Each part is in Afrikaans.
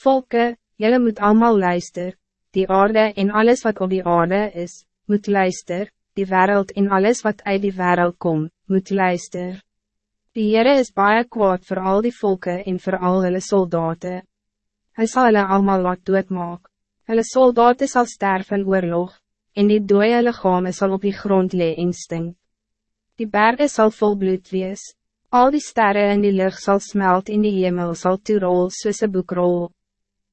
Volke, jullie moet allemaal luister, die aarde en alles wat op die aarde is, moet luister, die wereld en alles wat uit die wereld komt, moet luister. Die Heere is baie kwaad voor al die volken en voor al hulle soldaten. Hij zal hulle allemaal wat doodmaak. Hulle soldaten zal sterven in oorlog, en die dooie lichame sal op die grond lee en stink. Die bergen zal vol bloed wees, al die sterren in die lucht zal smelt in die hemel zal toerol soos een boekrol.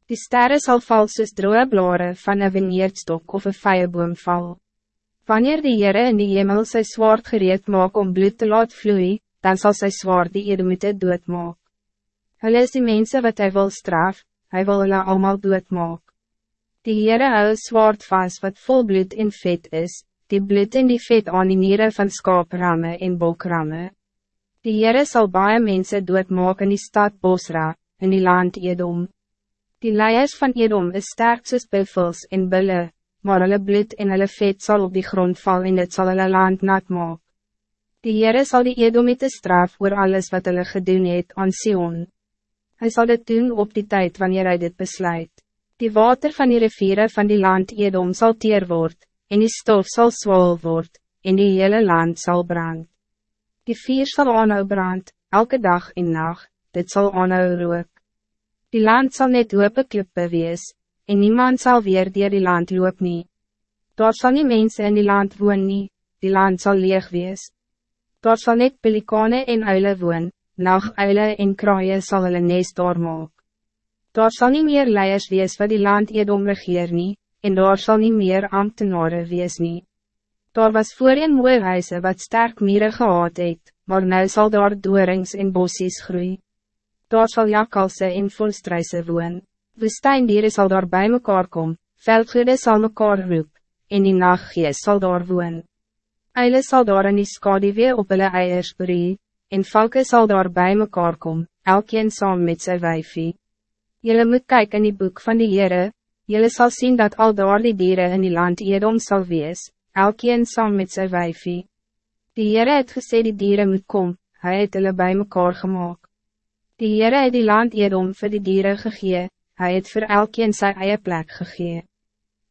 Die sterren zal val soos droge blare van een veneerdstok of een vijeboom val. Wanneer die Heere in die hemel sy zwaard gereed maak om bloed te laat vloeien, dan zal sy zwaard die Edomite doodmaak. Hulle is die mensen wat hij wil straf, hij wil hulle allemaal doodmaak. Die Heere hou zwaard vast wat vol bloed en vet is, die bloed en die vet aan die nieren van skaapramme en bokramme. Die Heere sal baie mense doodmaak in die stad Bosra, in die land Edom. Die leiers van Edom is sterk soos buffels en bulle, maar hulle bloed en hulle vet zal op die grond val en dit sal hulle land nat maak. Die Heere sal die Edomite straf oor alles wat hulle gedoen het aan Sion. Hij zal dit doen op die tijd wanneer hij dit besluit. Die water van die riviere van die land Edom zal teer word, en die stof zal zwol word, en die hele land zal brand. Die vier zal aanhou brand, elke dag en nacht, dit zal aanhou rook. Die land zal net open klippe wees, en niemand zal weer dier die land loop nie. Daar sal nie mense in die land woon nie, die land zal leeg wees. Daar sal net pelikane en uile woon, nachtuile en kraaie sal hulle nest daar maak. Daar sal nie meer leiers wees wat die land Edom regeer nie, en daar sal nie meer ambtenaren wees nie. Daar was voorheen mooie huise wat sterk mieren gehad het, maar nou zal daar doorings en bossies groeien daar zal jakalse en volstruise woon. Woestijndieren zal daar bij mekaar kom, veldgoede zal mekaar roep, en die nachtgees zal daar woon. Eile zal daar in die skadewee op hulle eiers brie, en valke zal daar bij mekaar kom, elkeen saam met sy wijfie. Jelle moet kijken in die boek van die Heere, jelle zal zien dat al daar die dieren in die land Edom zal wees, elkeen saam met sy wijfie. Die Heere het gesê die dieren moet kom, hij het hulle bij mekaar gemaakt. Die Heere het die land Edom vir die dieren gegee, hy het vir elkeen sy eie plek gegee.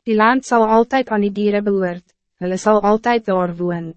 Die land zal altijd aan die dieren behoort, hulle sal altijd daar woon.